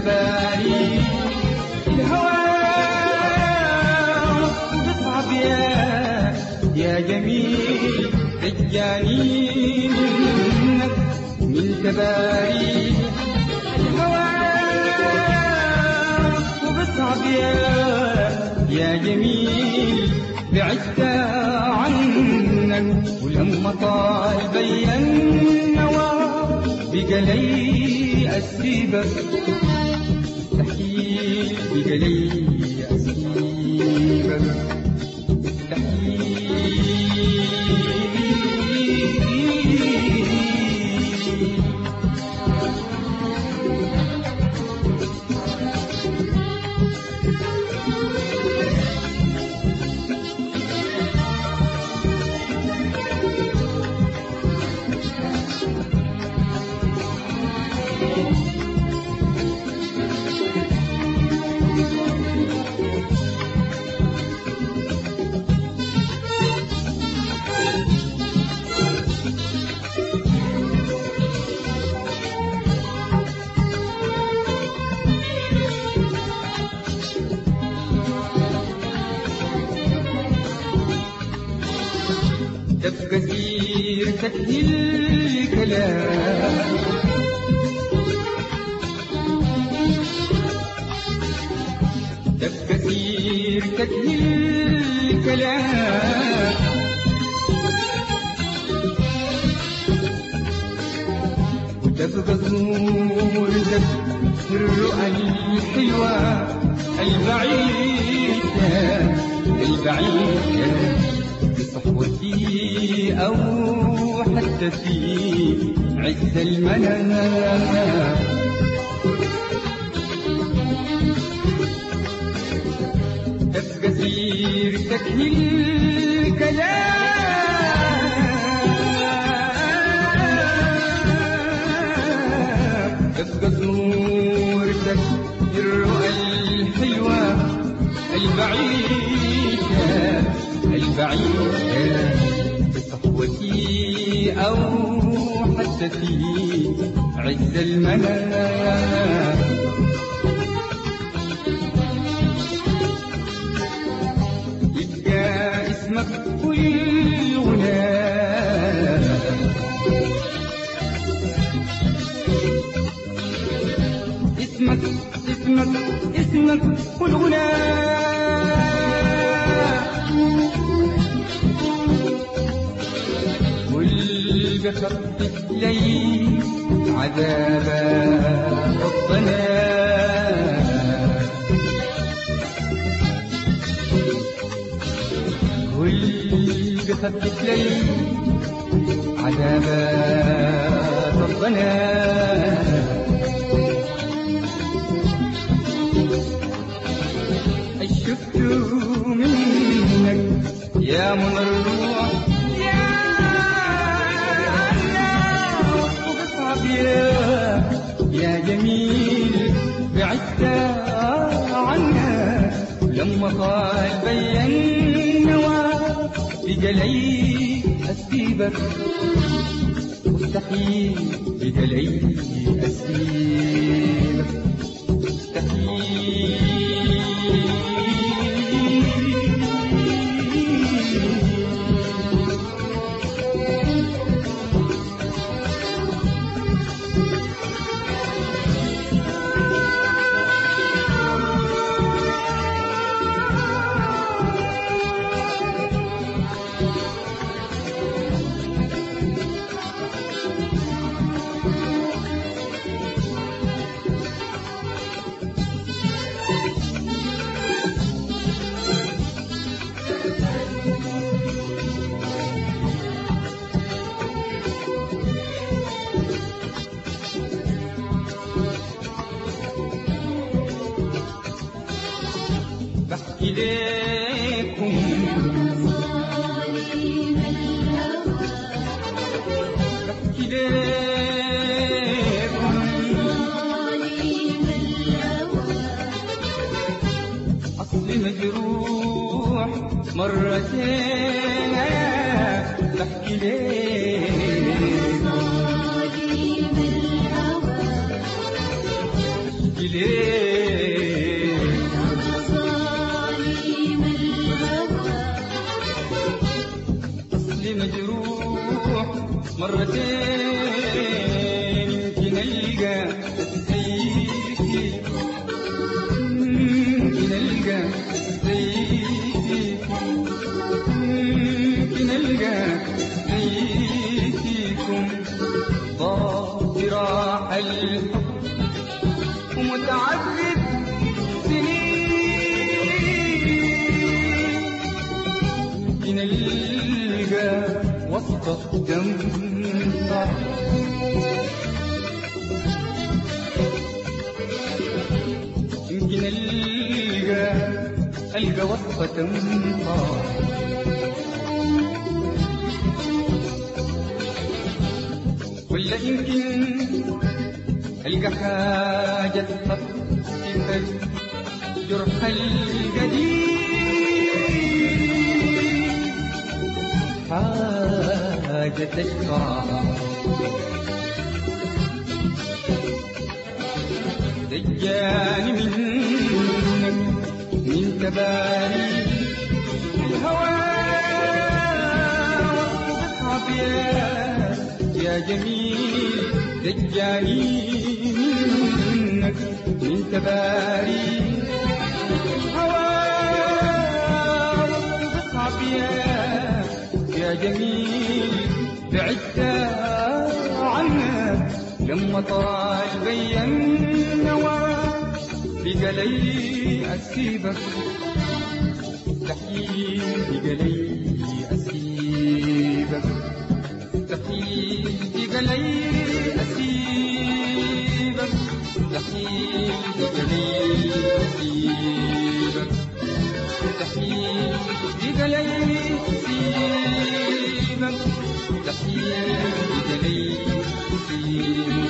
تباري الهوى بصعب يا يا جميل رجاني منك من تباري الهوى وبصعب يا يا جميل. بعدت عنك ولما طال بين نوى بقى لي أسيبك مستحيل بقى تبقى سيرتك الكلام. تبقى سيرتك الكلام. وتبقى صورتك الرؤى الحلوة البعيدة البعيدة. بصحوتي أو حتى في عز المنام. تبقى سيرتك الكلام تبقى صورتك الرؤى الحلوة البعيدة البعيدة بصحوتي أو في عز المنام اسمك اسمك اسمك اسمك خفت لي عذاب حبنا واللي خفت لي عذاب ربنا. شفت منك يا من وبصعب يا جميل بعدت عنها. لما طال بين نوى بقى لي أسيبك مستحيل بقى لي أسيبك ليكم بحكي ليكم أصلي مجروح مرتين. بحكي ليكم مرتين يمكن ألقى زيك يمكن ألقى زيك يمكن ألقى زيكم ضاع راح الحب ومتعذب سنين يمكن وسط جنبك يمكن ألقى ألقى وصفة تنفع ولا يمكن ألقى حاجة تخفف جرح القديم حاجة تشفع دجاني منك من تباني الهوى واصحاب يا جميل دجاني منك من تباري الهوى يا يا جميل بعدت عنك لما طال بين نوى بقى لي أسيبك. مستحيل بقى لي أسيبك. مستحيل بقى أسيبك